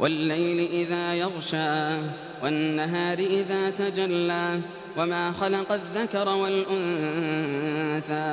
والليل إذا يغشى والنهار إذا تجلى وما خلق الذكر والأنثى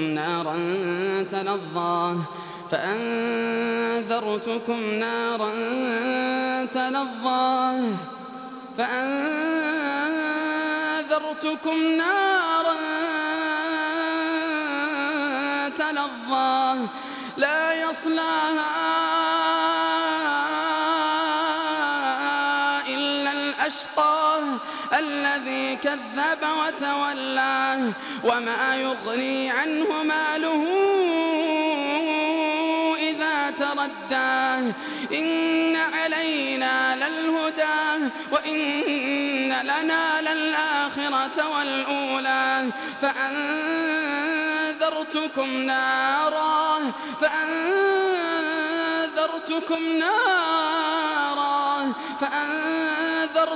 نارا تلظى فأنذرتكم نارا تلظى فأنذرتكم نارا تلظى لا يصلاها الأشقى الذي كذب وتولى وما يغني عنه ماله ترداه. إن علينا للهدى وإن لنا للآخرة والأولى. فأنذرتكم نارا فأنذرتكم نارا.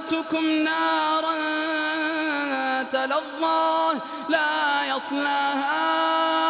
فأنذرتكم نارا تلظى لا يصلاها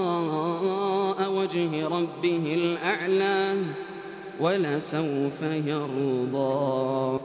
وجه ربه الأعلى ولسوف يرضى.